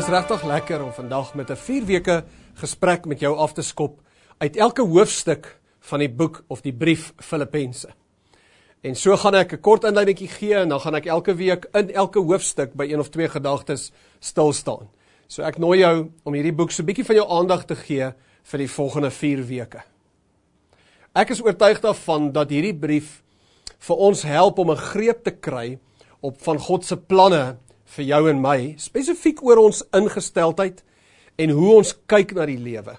Dis regtig lekker om vandag met 'n 4 weke gesprek met jou af te skop uit elke hoofstuk van die boek of die brief Filippense. En so gaan ek 'n kort inleidingkie gee en dan gaan ek elke week in elke hoofstuk by een of twee gedagtes stil staan. So ek nooi jou om hierdie boek so 'n bietjie van jou aandag te gee vir die volgende 4 weke. Ek is oortuig daarvan dat hierdie brief vir ons help om 'n greep te kry op van God se planne vir jou en my, spesifiek oor ons ingesteldheid en hoe ons kyk na die lewe,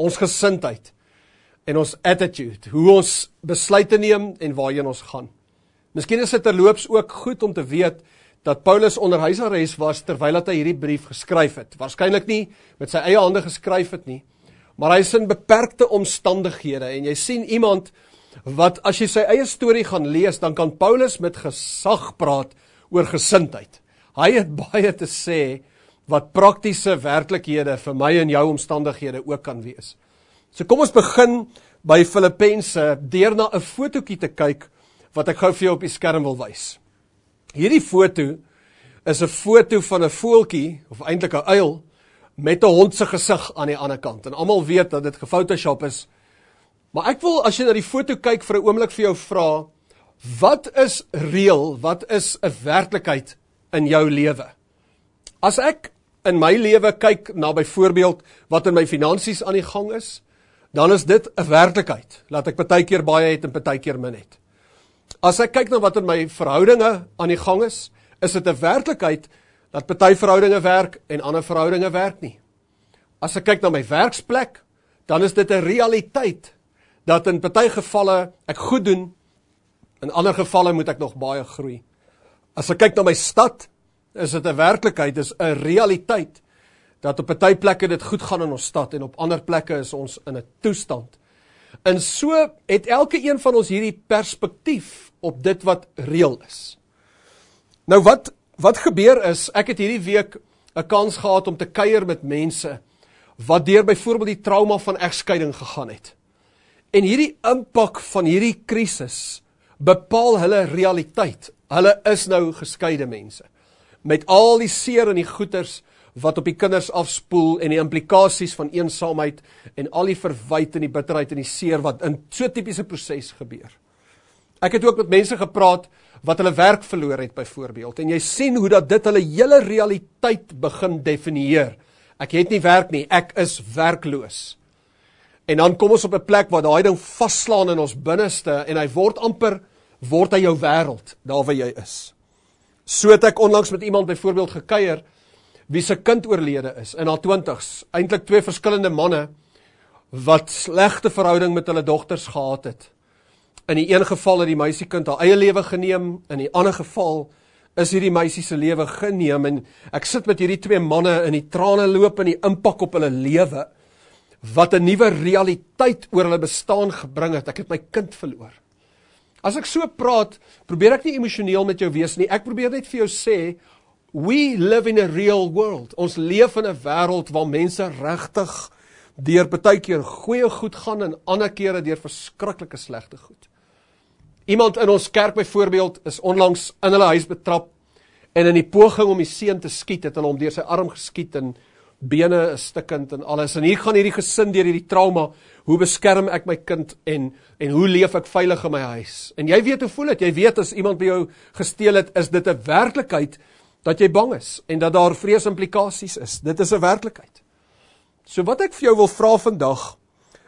ons gesindheid en ons attitude, hoe ons besluite neem en waarheen ons gaan. Miskien is dit terloops ook goed om te weet dat Paulus onder huisarrest was terwyl hy hierdie brief geskryf het. Waarskynlik nie met sy eie hande geskryf het nie, maar hy is in beperkte omstandighede en jy sien iemand wat as jy sy eie storie gaan lees, dan kan Paulus met gesag praat oor gesindheid. Hy het baie te sê wat praktiese werklikhede vir my en jou omstandighede ook kan wees. So kom ons begin by Filippense deur na 'n fotootjie te kyk wat ek gou vir jou op die skerm wil wys. Hierdie foto is 'n foto van 'n voeltjie of eintlik 'n uil met 'n hond se gesig aan die ander kant. En almal weet dat dit gefotoshop is. Maar ek wil as jy na die foto kyk vir 'n oomblik vir jou vra, wat is reël? Wat is 'n werklikheid in jou lewe. As ek in my lewe kyk na byvoorbeeld wat in my finansies aan die gang is, dan is dit 'n werklikheid. Laat ek baie keer baie het en baie keer min het. As ek kyk na wat in my verhoudinge aan die gang is, is dit 'n werklikheid dat baie verhoudinge werk en ander verhoudinge werk nie. As ek kyk na my werksplek, dan is dit 'n realiteit dat in baie gevalle ek goed doen, in ander gevalle moet ek nog baie groei. As ek kyk na my stad, is dit 'n werklikheid, dis 'n realiteit dat op party plekke dit goed gaan in ons stad en op ander plekke is ons in 'n toestand. En so het elke een van ons hierdie perspektief op dit wat reël is. Nou wat wat gebeur is, ek het hierdie week 'n kans gehad om te kuier met mense wat deur byvoorbeeld die trauma van egskeiding gegaan het. En hierdie impak van hierdie krisis bepaal hulle realiteit Hulle is nou geskeide mense. Met al die seer en die goeters wat op die kinders afspoel en die implikasies van eensaamheid en al die verwyte en die bitterheid en die seer wat in so tipiese proses gebeur. Ek het ook met mense gepraat wat hulle werk verloor het byvoorbeeld en jy sien hoe dat dit hulle hele realiteit begin definieer. Ek het nie werk nie, ek is werkloos. En dan kom ons op 'n plek waar daai ding vasslaan in ons binneste en hy word amper word hy jou wêreld daar waar jy is. So het ek onlangs met iemand byvoorbeeld gekuier wie se kind oorlede is in haar 20's, eintlik twee verskillende manne wat slegte verhouding met hulle dogters gehad het. In die een geval het die meisiekind haar eie lewe geneem, in die ander geval is hierdie meisie se lewe geneem en ek sit met hierdie twee manne in die trane loop en die impak op hulle lewe wat 'n nuwe realiteit oor hulle bestaan gebring het. Ek het my kind verloor. As ek so praat, probeer ek nie emosioneel met jou wees nie. Ek probeer net vir jou sê, we live in a real world. Ons leef in 'n wêreld waar mense regtig deur baie keer goeie goed gaan en ander kere deur verskriklike slegte goed. Iemand in ons kerk byvoorbeeld is onlangs in hulle huis betrap en in die poging om die seun te skiet, het hulle hom deur sy arm geskiet en bene is stikkend en alles. En hier gaan hierdie gesin deur hierdie trauma. Hoe beskerm ek my kind en en hoe leef ek veilig in my huis? En jy weet hoe voel dit? Jy weet as iemand by jou gesteel het, is dit 'n werklikheid dat jy bang is en dat daar vreesimplikasies is. Dit is 'n werklikheid. So wat ek vir jou wil vra vandag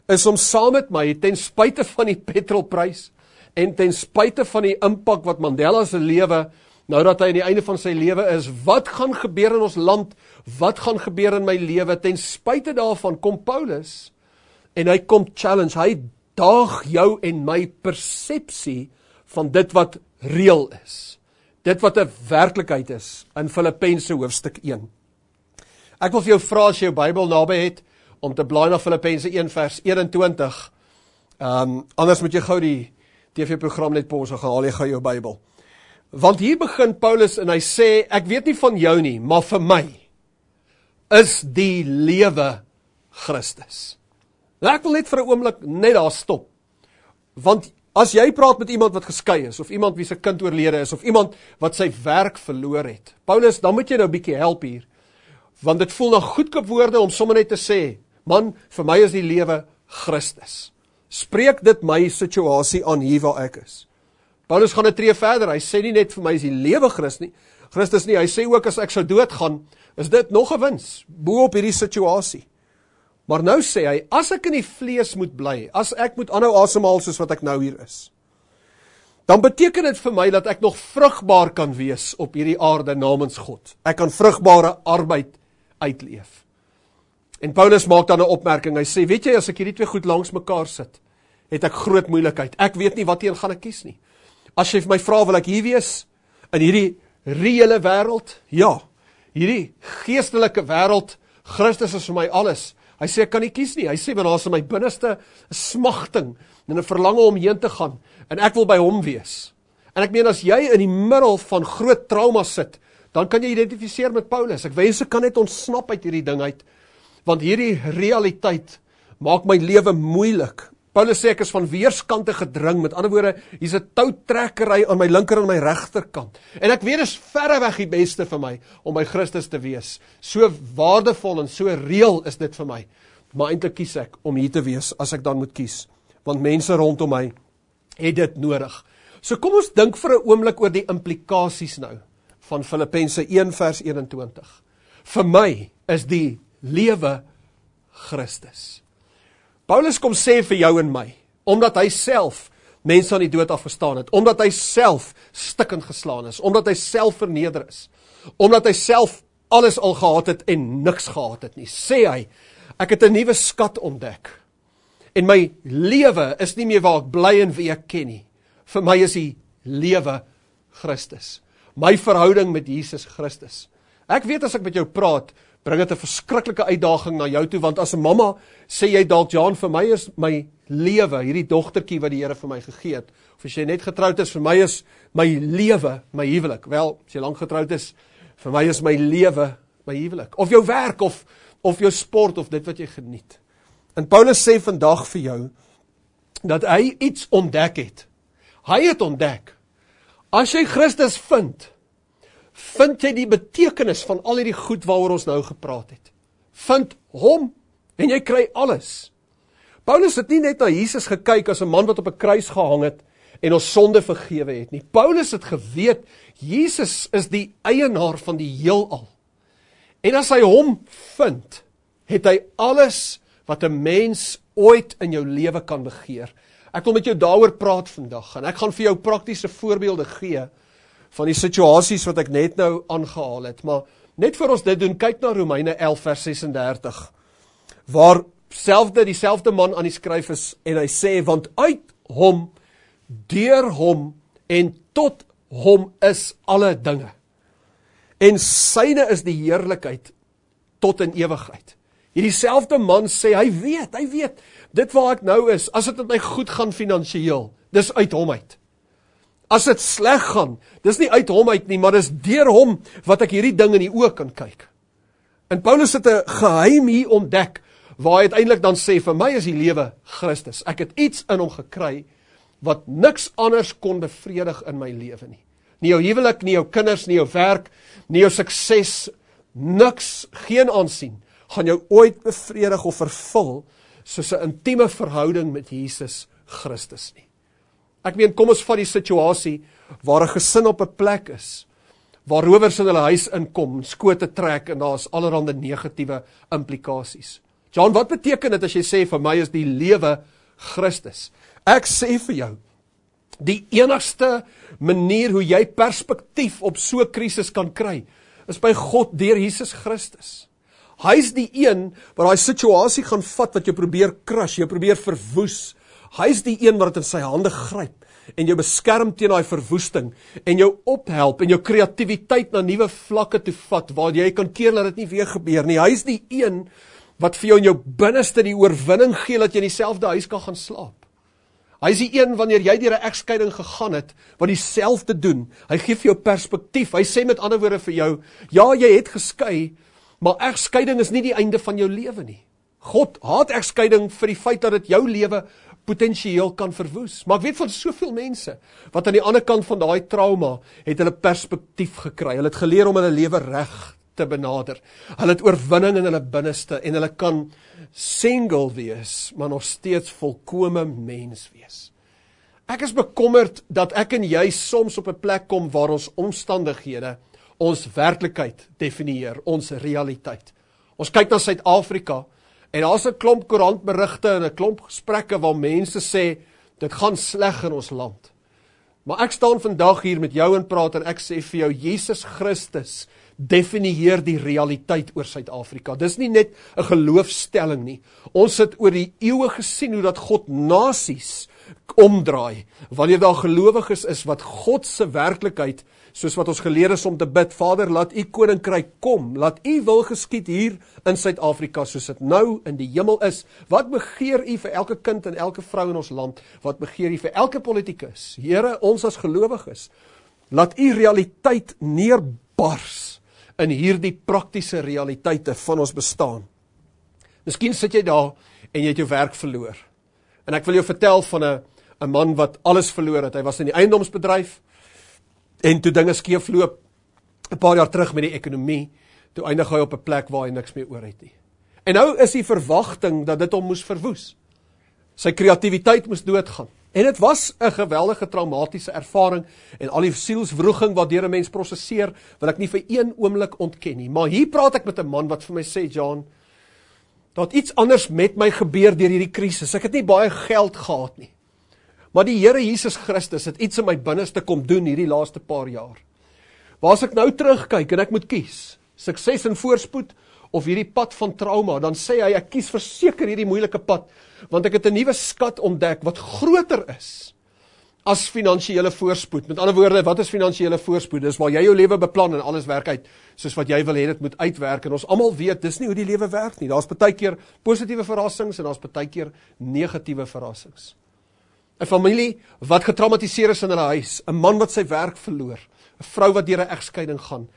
is om saam met my ten spyte van die petrolprys en ten spyte van die impak wat Mandela se lewe nou dat hy aan die einde van sy lewe is, wat gaan gebeur in ons land? Wat gaan gebeur in my lewe? Ten spyte daarvan kom Paulus en hy kom challenge. Hy daag jou en my persepsie van dit wat reël is. Dit wat 'n werklikheid is in Filippense hoofstuk 1. Ek wil vir jou vra as jy jou Bybel naby het om te blaai na Filippense 1 vers 21. Ehm um, anders moet jy gou die TV-program net pause gaan haal jy gou jou Bybel. Want hier begin Paulus en hy sê ek weet nie van jou nie, maar vir my is die lewe Christus. Nou ek wil net vir 'n oomblik net daar stop. Want as jy praat met iemand wat geskei is of iemand wie se kind oorlede is of iemand wat sy werk verloor het. Paulus, dan moet jy nou 'n bietjie help hier. want dit voel na goedkoop woorde om sommer net te sê, man, vir my is die lewe Christus. Spreek dit my situasie aan hier waar ek is. Paulus gaan 'n tree verder. Hy sê nie net vir my is die lewe Christus nie. Christus nie. Hy sê ook as ek sou doodgaan, is dit nog 'n wins bo op hierdie situasie. Maar nou sê hy, as ek in die vlees moet bly, as ek moet aanhou asemhaal soos wat ek nou hier is, dan beteken dit vir my dat ek nog vrugbaar kan wees op hierdie aarde namens God. Ek kan vrugbare arbeid uitleef. En Paulus maak dan 'n opmerking. Hy sê, weet jy, as ek hierdie twee goed langs mekaar sit, het ek groot moeilikheid. Ek weet nie watter een gaan ek kies nie. As jy vir my vra, wil ek hier wees in hierdie reële wêreld? Ja. Hierdie geestelike wêreld, Christus is vir my alles. Hy sê ek kan nie kies nie. Hy sê want daar's in my binneste 'n smagting en 'n verlange om heen te gaan en ek wil by hom wees. En ek meen as jy in die middel van groot trauma sit, dan kan jy identifiseer met Paulus. Ek wens ek kan net ontsnap uit hierdie ding uit want hierdie realiteit maak my lewe moeilik. Paulus sê ek is van weerskante gedring. Met ander woorde, hier's 'n toutrekkery aan my linker en my regterkant. En ek weet dis verre weg die beste vir my om by Christus te wees. So waardevol en so reëel is dit vir my. Maar eintlik kies ek om hier te wees as ek dan moet kies, want mense rondom my het dit nodig. So kom ons dink vir 'n oomblik oor die implikasies nou van Filippense 1 vers 21. Vir my is die lewe Christus. Paulus kom sê vir jou en my, omdat hy self mense aan die dood afgestaan het, omdat hy self stikkend geslaan is, omdat hy self verneder is, omdat hy self alles al gehad het en niks gehad het nie, sê hy, ek het 'n nuwe skat ontdek. En my lewe is nie meer waar ek bly en wie ek ken nie. Vir my is die lewe Christus. My verhouding met Jesus Christus. Ek weet as ek met jou praat, bring dit 'n verskriklike uitdaging na jou toe want as 'n mamma sê jy dalk Jan vir my is my lewe hierdie dogtertjie wat die Here vir my gegee het of as jy net getroud is vir my is my lewe my huwelik. Wel as jy lank getroud is vir my is my lewe my huwelik. Of jou werk of of jou sport of dit wat jy geniet. En Paulus sê vandag vir jou dat hy iets ontdek het. Hy het ontdek as jy Christus vind vind jy die betekenis van al hierdie goed waaroor ons nou gepraat het. Vind hom en jy kry alles. Paulus het nie net na Jesus gekyk as 'n man wat op 'n kruis gehang het en ons sonde vergewe het nie. Paulus het geweet Jesus is die eienaar van die heelal. En as hy hom vind, het hy alles wat 'n mens ooit in jou lewe kan begeer. Ek wil met jou daaroor praat vandag en ek gaan vir jou praktiese voorbeelde gee van die situasies wat ek net nou aangehaal het, maar net vir ons dit doen, kyk na Romeine 11 vers 36, waar selfde, die selfde man aan die skryf is, en hy sê, want uit hom, deur hom, en tot hom is alle dinge. En syne is die heerlijkheid tot in ewigheid. Hierdie selfde man sê, hy weet, hy weet, dit waar ek nou is, as het met my goed gaan financieel, dis uit hom uit. As dit sleg gaan, dis nie uit hom uit nie, maar dis deur hom wat ek hierdie ding in die oë kan kyk. En Paulus het 'n geheim hier ontdek waar hy uiteindelik dan sê vir my is die lewe Christus. Ek het iets in hom gekry wat niks anders kon bevredig in my lewe nie. Nie jou huwelik, nie jou kinders, nie jou werk, nie jou sukses, niks, geen aansien gaan jou ooit bevredig of vervul soos 'n intieme verhouding met Jesus Christus nie. Ek meen, kom ons vat die situasie waar 'n gesin op 'n plek is waar rowers in hulle huis inkom, skote trek en daar's allerlei negatiewe implikasies. John, wat beteken dit as jy sê vir my is die lewe Christus? Ek sê vir jou, die enigste manier hoe jy perspektief op so 'n krisis kan kry, is by God deur Jesus Christus. Hy's die een wat daai situasie gaan vat wat jou probeer crush, jou probeer verwoes, Hy is die een wat dit in sy hande gryp en jou beskerm teen daai verwoesting en jou ophelp en jou kreatiwiteit na nuwe vlakke toe vat waar jy kan keer dat dit nie weer gebeur nie. Hy is die een wat vir jou in jou binneste die oorwinning gee dat jy in dieselfde huis kan gaan slaap. Hy is die een wanneer jy deur 'n egskeiding gegaan het wat dieselfde doen. Hy gee vir jou perspektief. Hy sê met ander woorde vir jou, ja, jy het geskei, maar egskeiding is nie die einde van jou lewe nie. God haat egskeiding vir die feit dat dit jou lewe potensieel kan verwoes. Maar ek weet van soveel mense wat aan die ander kant van daai trauma het hulle perspektief gekry. Hulle het geleer om hulle lewe reg te benader. Hulle het oorwinning in hulle binneste en hulle kan single wees, maar nog steeds volkome mens wees. Ek is bekommerd dat ek en jy soms op 'n plek kom waar ons omstandighede ons werklikheid definieer, ons realiteit. Ons kyk na Suid-Afrika en daar's 'n klomp koerantberigte en 'n klomp gesprekke waar mense sê dit gaan sleg in ons land. Maar ek staan vandag hier met jou en praat en ek sê vir jou Jesus Christus definieer die realiteit oor Suid-Afrika. Dis nie net 'n geloofstelling nie. Ons het oor die eeue gesien hoe dat God nasies omdraai. Wanneer daar gelowiges is wat God se werklikheid soos wat ons geleer is om te bid Vader laat u koninkryk kom. Laat u wil geskied hier in Suid-Afrika soos dit nou in die hemel is. Wat begeer u vir elke kind en elke vrou in ons land? Wat begeer u vir elke politikus? Here ons as gelowiges laat u realiteit neerbars in hierdie praktiese realiteite van ons bestaan. Miskien sit jy daar en jy het jou werk verloor. En ek wil jou vertel van 'n 'n man wat alles verloor het. Hy was in die eiendomsbedryf en toe dinge skeefloop 'n paar jaar terug met die ekonomie, toe eindig hy op 'n plek waar hy niks meer oor het nie. En nou is die verwagting dat dit hom moes verwoes. Sy kreatiwiteit moes doodgaan. En dit was 'n geweldige traumatiese ervaring en al die sielswroging wat deur 'n mens prosesseer, wil ek nie vir een oomblik ontken nie. Maar hier praat ek met 'n man wat vir my sê, "John, dat iets anders met my gebeur deur hierdie krisis. Ek het nie baie geld gehad nie. Maar die Here Jesus Christus het iets in my binneste kom doen hierdie laaste paar jaar. Waar as ek nou terugkyk en ek moet kies, sukses en voorspoed of hierdie pad van trauma, dan sê hy ek kies verseker hierdie moeilike pad want ek het 'n nuwe skat ontdek wat groter is as finansiële voorspoed. Met ander woorde, wat is finansiële voorspoed? Dis waar jy jou lewe beplan en alles werk uit soos wat jy wil hê dit moet uitwerk en ons almal weet dis nie hoe die lewe werk nie. Daar's baie keer positiewe verrassings en daar's baie keer negatiewe verrassings. 'n Familie wat getraumatiseer is in hulle huis, 'n man wat sy werk verloor, 'n vrou wat deur 'n egskeiding gaan.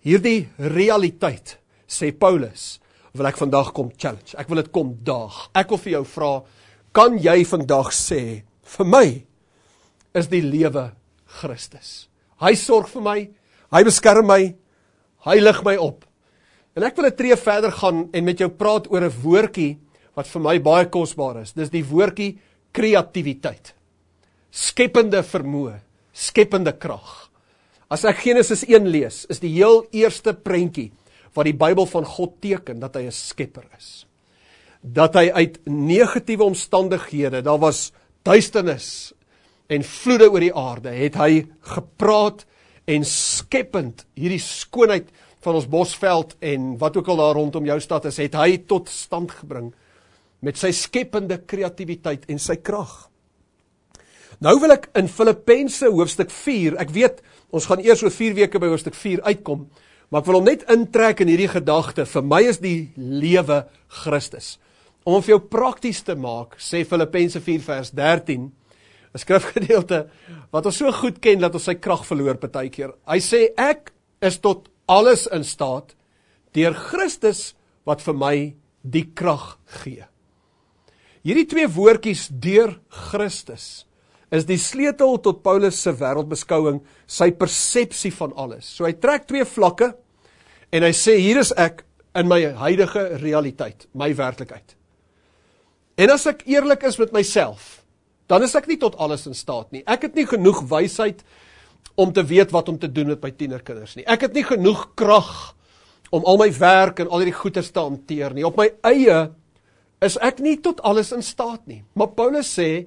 Hierdie realiteit, sê Paulus, wil ek vandag kom challenge. Ek wil dit kom daag. Ek wil vir jou vra, kan jy vandag sê vir my is die lewe Christus. Hy sorg vir my, hy beskerm my, hy lig my op. En ek wil 'n tree verder gaan en met jou praat oor 'n woordjie wat vir my baie kosbaar is. Dis die woordjie kreatiwiteit. Skepende vermoë, skepende krag. As ek Genesis 1 lees, is die heel eerste prentjie wat die Bybel van God teken dat hy 'n skepper is. Dat hy uit negatiewe omstandighede, daar was duisternis en vloede oor die aarde, het hy gepraat en skepend hierdie skoonheid van ons bosveld en wat ook al daar rondom jou stad is, het hy tot stand gebring met sy skepende kreatiwiteit en sy krag. Nou wil ek in Filippense hoofstuk 4, ek weet ons gaan eers oor 4 weke by hoofstuk 4 uitkom, Maar ek wil hom net intrek in hierdie gedagte. Vir my is die lewe Christus. Om vir jou prakties te maak, sê Filippense 4 vers 13, 'n skrifgedeelte wat ons so goed ken dat ons sy krag verloor partykeer. Hy sê ek is tot alles in staat deur Christus wat vir my die krag gee. Hierdie twee woordjies deur Christus is die sleutel tot Paulus se wêreldbeskouing, sy persepsie van alles. So hy trek twee vlakke En hy sê hier is ek in my huidige realiteit, my werklikheid. En as ek eerlik is met myself, dan is ek nie tot alles in staat nie. Ek het nie genoeg wysheid om te weet wat om te doen met my tienerkinders nie. Ek het nie genoeg krag om al my werk en al hierdie goeders te hanteer nie. Op my eie is ek nie tot alles in staat nie. Maar Paulus sê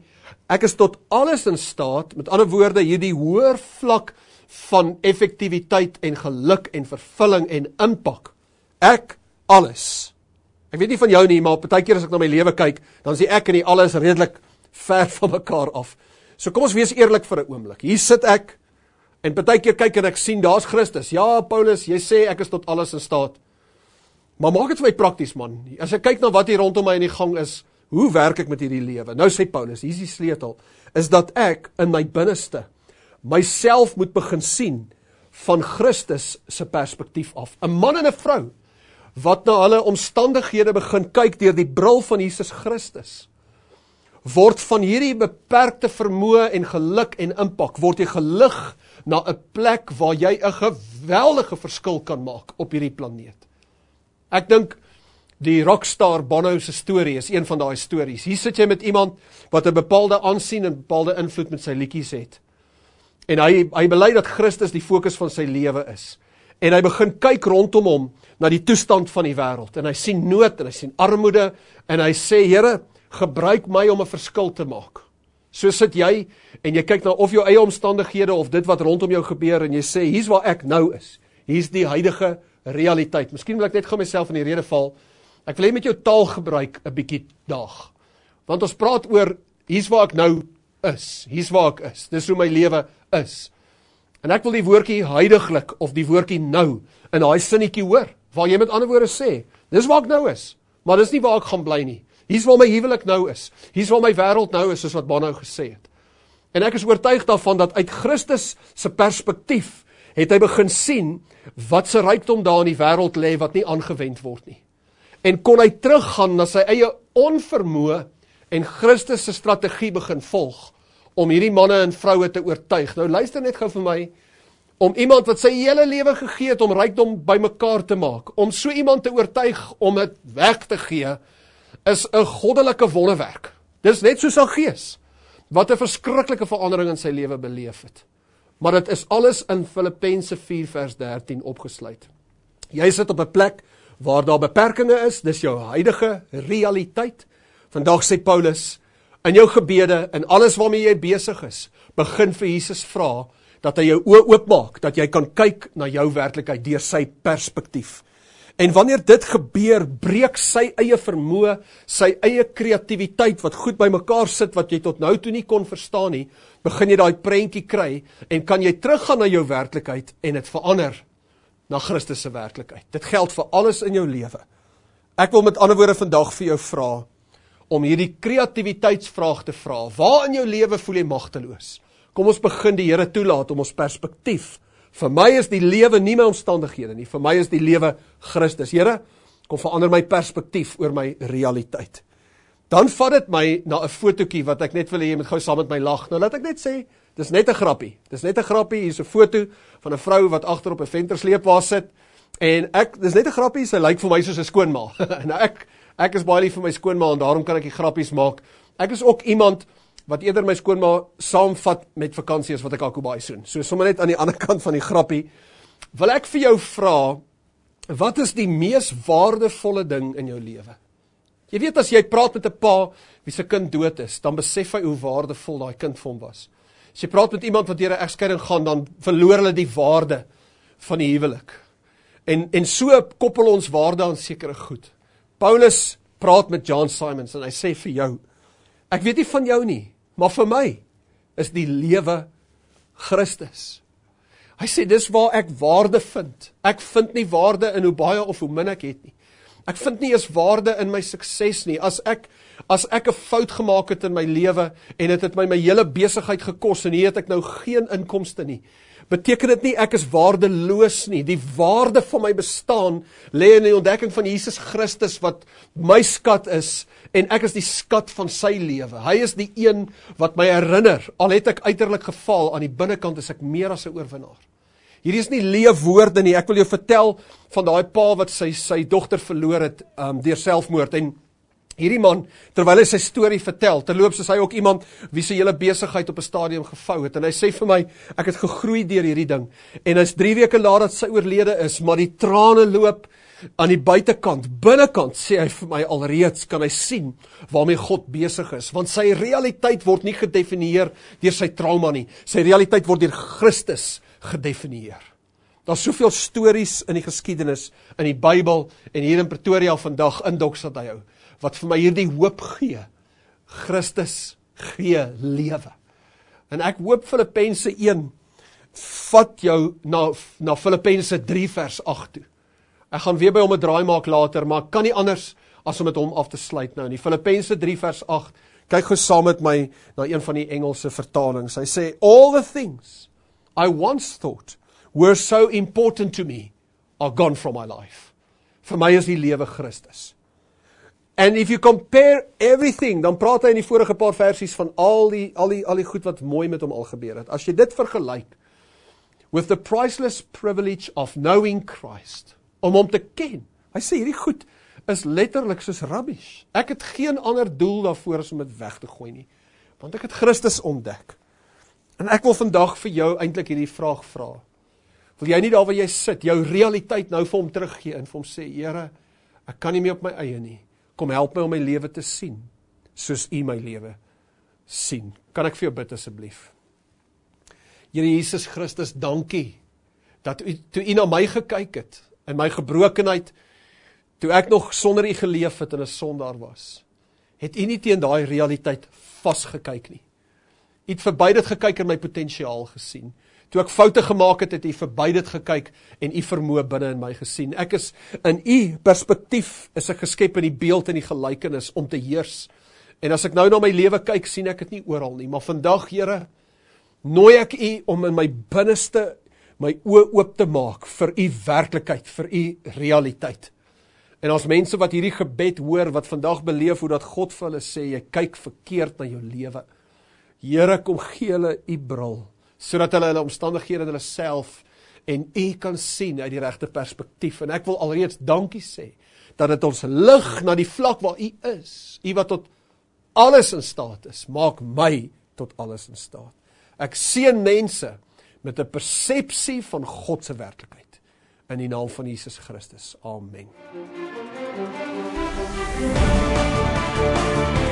ek is tot alles in staat, met ander woorde hierdie hoër vlak van effektiwiteit en geluk en vervulling en impak. Ek alles. Ek weet nie van jou nie, maar partykeer as ek na my lewe kyk, dan sien ek en die alles redelik ver van mekaar af. So kom ons wees eerlik vir 'n oomblik. Hier sit ek en partykeer kyk en ek sien daar's Christus. Ja, Paulus, jy sê ek is tot alles in staat. Maar maak dit vir my prakties man. As ek kyk na wat hier rondom my in die gang is, hoe werk ek met hierdie lewe? Nou sê Paulus, hier's die sleutel, is dat ek in my binneste myself moet begin sien van Christus se perspektief af. 'n Man en 'n vrou wat na hulle omstandighede begin kyk deur die bril van Jesus Christus word van hierdie beperkte vermoë en geluk en impak word jy gelig na 'n plek waar jy 'n geweldige verskil kan maak op hierdie planeet. Ek dink die rockstar Bono se storie is een van daai stories. Hier sit jy met iemand wat 'n bepaalde aansien en bepaalde invloed met sy liedjies het. En hy hy bely dat Christus die fokus van sy lewe is. En hy begin kyk rondom hom na die toestand van die wêreld en hy sien nood en hy sien armoede en hy sê Here, gebruik my om 'n verskil te maak. So sit jy en jy kyk na of jou eie omstandighede of dit wat rondom jou gebeur en jy sê hier's waar ek nou is. Hier's die huidige realiteit. Miskien wil ek net gou myself in die rede val. Ek wil hê met jou taalgebruik 'n bietjie daag. Want ons praat oor hier's waar ek nou is. Hier's waar ek is. Dis hoe my lewe is. En ek wil die woordjie huidiglik of die woordjie nou in daai sinnetjie hoor waar jy met ander woorde sê, dis waar ek nou is, maar dis nie waar ek gaan bly nie. Hier's waar my huwelik nou is. Hier's waar my wêreld nou is, soos wat Bono gesê het. En ek is oortuig daarvan dat uit Christus se perspektief het hy begin sien wat se rykdom daar in die wêreld lê wat nie aangewend word nie. En kon hy teruggaan na sy eie onvermoë en Christus se strategie begin volg om hierdie manne en vroue te oortuig. Nou luister net gou vir my om iemand wat sy hele lewe gegee het om rykdom bymekaar te maak, om so iemand te oortuig om dit weg te gee is 'n goddelike wonderwerk. Dis net soos 'n gees wat 'n verskriklike verandering in sy lewe beleef het. Maar dit is alles in Filippense 4 vers 13 opgesluit. Jy sit op 'n plek waar daar beperkings is, dis jou huidige realiteit. Vandag sê Paulus in jou gebede en alles waarmee jy besig is, begin vir Jesus vra dat hy jou oë oopmaak, dat jy kan kyk na jou werklikheid deur sy perspektief. En wanneer dit gebeur, breek sy eie vermoë, sy eie kreatiwiteit wat goed bymekaar sit wat jy tot nou toe nie kon verstaan nie, begin jy daai prentjie kry en kan jy teruggaan na jou werklikheid en dit verander na Christus se werklikheid. Dit geld vir alles in jou lewe. Ek wil met ander woorde vandag vir jou vra om hierdie kreatiwiteitsvraag te vra. Waar in jou lewe voel jy magteloos? Kom ons begin die Here toelaat om ons perspektief Vir my is die lewe nie my omstandighede nie. Vir my is die lewe Christus. Here, kom verander my perspektief oor my realiteit. Dan vat dit my na 'n fotootjie wat ek net wil jy moet gou saam met my lag. Nou laat ek net sê, dis net 'n grappie. Dis net 'n grappie. Hier's 'n foto van 'n vrou wat agter op 'n ventersleepwa sit. En ek dis net 'n grappie. Sy lyk vir my soos 'n skoonma. nou ek ek is baie lief vir my skoonma en daarom kan ek die grappies maak. Ek is ook iemand wat eerder my skoonma saamvat met vakansie as wat ek Akubaai soen. So sommer net aan die ander kant van die grappie, wil ek vir jou vra, wat is die mees waardevolle ding in jou lewe? Jy weet as jy praat met 'n pa wie se kind dood is, dan besef hy hoe waardevol daai kind hom was. As jy praat met iemand wat deur 'n egskeiding gaan, dan verloor hulle die waarde van die huwelik. En en so koppel ons waarde aan sekere goed. Paulus praat met John Simons en hy sê vir jou, ek weet nie van jou nie, Maar vir my is die lewe Christus. Hy sê dis waar ek waarde vind. Ek vind nie waarde in hoe baie of hoe min ek het nie. Ek vind nie eens waarde in my sukses nie. As ek as ek 'n fout gemaak het in my lewe en dit het my my hele besigheid gekos en hier het ek nou geen inkomste nie, beteken dit nie ek is waardeloos nie. Die waarde van my bestaan lê in die ontdekking van Jesus Christus wat my skat is en ek is die skat van sy lewe. Hy is die een wat my herinner, al het ek uiterlik gefaal, aan die binnekant is ek meer as 'n oorwinnaar. Hierdie is nie leefwoorde nie. Ek wil jou vertel van daai pa wat sy sy dogter verloor het um, deur selfmoord en Hierdie man, terwyl hy sy storie vertel, terloops is hy ook iemand wie se hele besigheid op 'n stadium gevou het en hy sê vir my, ek het gegroei deur hierdie ding. En is 3 weke nadat sy oorlede is, maar die trane loop aan die buitekant, binnekant sê hy vir my alreeds kan hy sien waarmee God besig is, want sy realiteit word nie gedefinieer deur sy trauma nie. Sy realiteit word deur Christus gedefinieer. Daar's soveel stories in die geskiedenis in die Bybel en hier in Pretoria vandag in Doxadayou wat vir my hierdie hoop gee. Christus gee lewe. En ek hoop Filippense 1 vat jou na na Filippense 3 vers 8 toe. Ek gaan weer by hom 'n draai maak later, maar kan nie anders as om met hom af te sluit nou nie. Filippense 3 vers 8. Kyk gou saam met my na een van die Engelse vertalings. Hy sê all the things I once thought were so important to me are gone from my life. Vir my is die lewe Christus And if you compare everything, dan praat hy in die vorige paar versies van al die al die al die goed wat mooi met hom al gebeur het. As jy dit vergelyk with the priceless privilege of knowing Christ, om hom te ken. Hy sê hierdie goed is letterlik soos rubbish. Ek het geen ander doel daarvoor as om dit weg te gooi nie, want ek het Christus ontdek. En ek wil vandag vir jou eintlik hierdie vraag vra. Wil jy nie daar waar jy sit, jou realiteit nou vir hom teruggee en vir hom sê, Here, ek kan nie meer op my eie nie. Kom help my om my lewe te sien soos U my lewe sien. Kan ek vir jou bid asseblief? Here Jesus Christus, dankie dat U toe U na my gekyk het in my gebrokenheid toe ek nog sonder U geleef het en 'n sondaar was. Het U nie teen daai realiteit vasgekyk nie. U het verby dit gekyk en my potensiaal gesien. Toe ek foute gemaak het, het U verby dit gekyk en U vermoë binne in my gesien. Ek is in U perspektief is ek geskep in die beeld en die gelykenis om te heers. En as ek nou na my lewe kyk, sien ek dit nie oral nie, maar vandag, Here, nooi ek U om in my binneste my oë oop te maak vir U werklikheid, vir U realiteit. En as mense wat hierdie gebed hoor, wat vandag beleef hoe dat God vir hulle sê, jy kyk verkeerd na jou lewe. Here, kom gee hulle U bril, sodat hulle hulle omstandighede en hulle self en U kan sien uit die regte perspektief. En ek wil alreeds dankie sê dat dit ons lig na die vlak waar U is. U wat tot alles in staat is, maak my tot alles in staat. Ek seën mense met 'n persepsie van God se werklikheid in die naam van Jesus Christus. Amen. You.